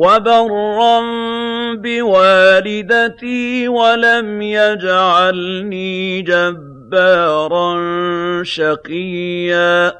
وَبَرًّا بِوَالِدَتِي وَلَمْ يَجْعَلْنِي جَبَّارًا شَقِيًّا